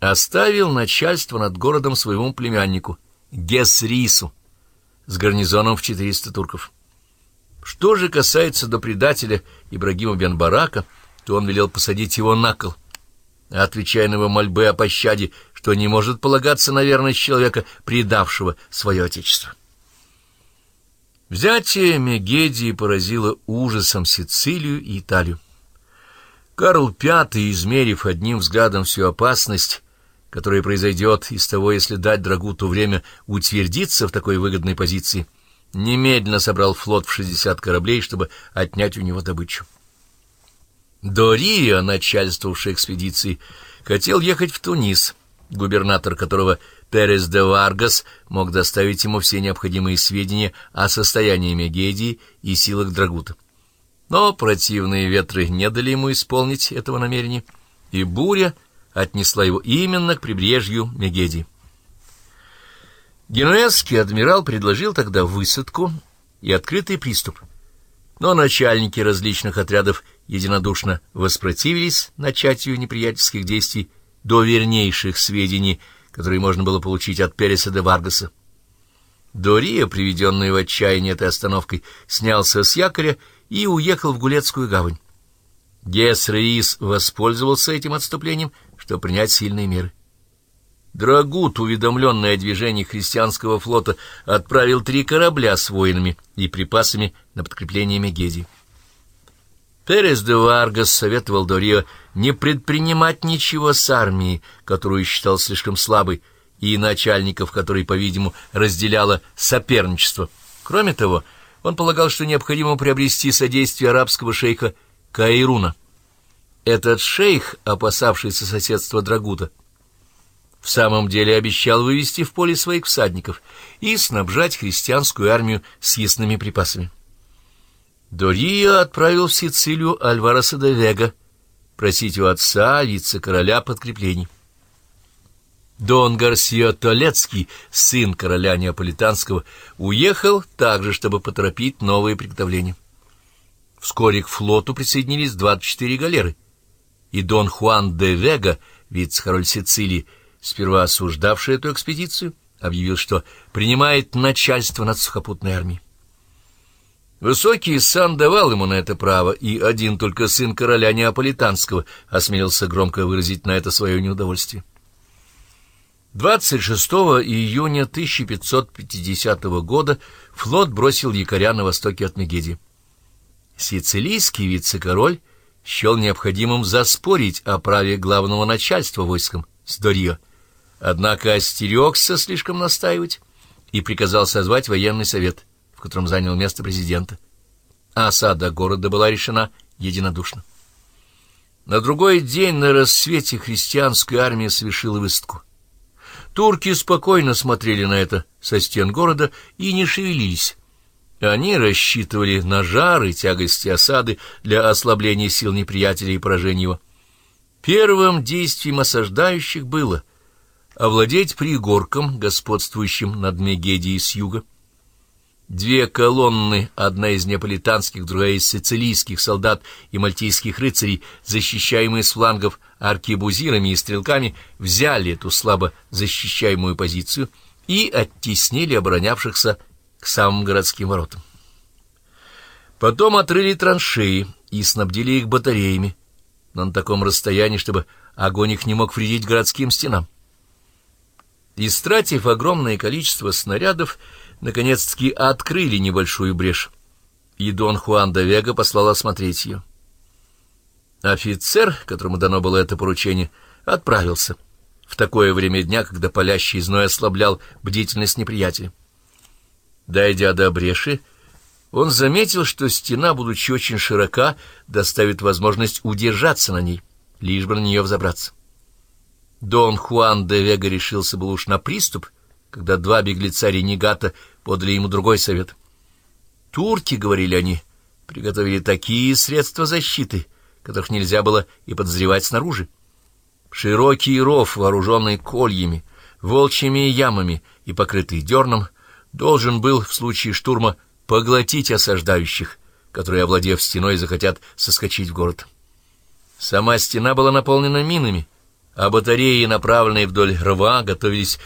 оставил начальство над городом своему племяннику, Гесрису, с гарнизоном в 400 турков. Что же касается до предателя Ибрагима бен Барака, то он велел посадить его на кол, отвечая на его мольбы о пощаде, что не может полагаться на верность человека, предавшего свое отечество. Взятие Мегедии поразило ужасом Сицилию и Италию. Карл V, измерив одним взглядом всю опасность, которая произойдет из того, если дать Драгуту время утвердиться в такой выгодной позиции, немедленно собрал флот в 60 кораблей, чтобы отнять у него добычу. Дория, начальствовавший экспедицией, хотел ехать в Тунис, губернатор которого Перес де Варгас мог доставить ему все необходимые сведения о состоянии Мегедии и силах Драгута. Но противные ветры не дали ему исполнить этого намерения, и буря отнесла его именно к прибрежью Мегедии. Генуэзский адмирал предложил тогда высадку и открытый приступ, но начальники различных отрядов единодушно воспротивились начатию неприятельских действий до вернейших сведений, которые можно было получить от Переса де Варгаса. Дория, приведенный в отчаяние этой остановкой, снялся с якоря и уехал в Гулецкую гавань. Гес Реис воспользовался этим отступлением, чтобы принять сильные меры. Драгут, уведомленный о движении христианского флота, отправил три корабля с воинами и припасами на подкрепление Мегедии. Перес де Варгас советовал Дорио не предпринимать ничего с армией, которую считал слишком слабой, и начальников, которой, по-видимому, разделяло соперничество. Кроме того, он полагал, что необходимо приобрести содействие арабского шейха Каируна. Этот шейх, опасавшийся соседства Драгута, в самом деле обещал вывести в поле своих всадников и снабжать христианскую армию съестными припасами. Дория отправил в Сицилию Альвареса де Вега просить у отца, вице-короля, подкреплений. Дон Гарсио Толецкий, сын короля Неаполитанского, уехал также, чтобы поторопить новые приготовления. Вскоре к флоту присоединились 24 галеры, и Дон Хуан де Вега, вице-король Сицилии, сперва осуждавший эту экспедицию, объявил, что принимает начальство над сухопутной армией. Высокий сан давал ему на это право, и один только сын короля Неаполитанского осмелился громко выразить на это свое неудовольствие. 26 июня 1550 года флот бросил якоря на востоке от Мегеди. Сицилийский вице-король счел необходимым заспорить о праве главного начальства войском с Дорио, однако остерегся слишком настаивать и приказал созвать военный совет, в котором занял место президента. Осада города была решена единодушно. На другой день на рассвете христианская армия совершила высадку. Турки спокойно смотрели на это со стен города и не шевелились. Они рассчитывали на жар и тягости осады для ослабления сил неприятеля и поражения его. Первым действием осаждающих было овладеть пригорком, господствующим над Мегедией с юга. Две колонны, одна из неаполитанских, другая из сицилийских солдат и мальтийских рыцарей, защищаемые с флангов аркебузирами и стрелками, взяли эту слабо защищаемую позицию и оттеснили оборонявшихся к самым городским воротам. Потом отрыли траншеи и снабдили их батареями, но на таком расстоянии, чтобы огонь их не мог вредить городским стенам. Истратив огромное количество снарядов, наконец-таки открыли небольшую брешь, и Дон Хуан де Вега послал осмотреть ее. Офицер, которому дано было это поручение, отправился в такое время дня, когда палящий зной ослаблял бдительность неприятеля. Дойдя до бреши, он заметил, что стена, будучи очень широка, доставит возможность удержаться на ней, лишь бы на нее взобраться. Дон Хуан де Вега решился был уж на приступ — когда два беглеца ренегата подали ему другой совет. Турки, говорили они, приготовили такие средства защиты, которых нельзя было и подозревать снаружи. Широкий ров, вооруженный кольями, волчьими ямами и покрытый дерном, должен был в случае штурма поглотить осаждающих, которые, овладев стеной, захотят соскочить в город. Сама стена была наполнена минами, а батареи, направленные вдоль рва, готовились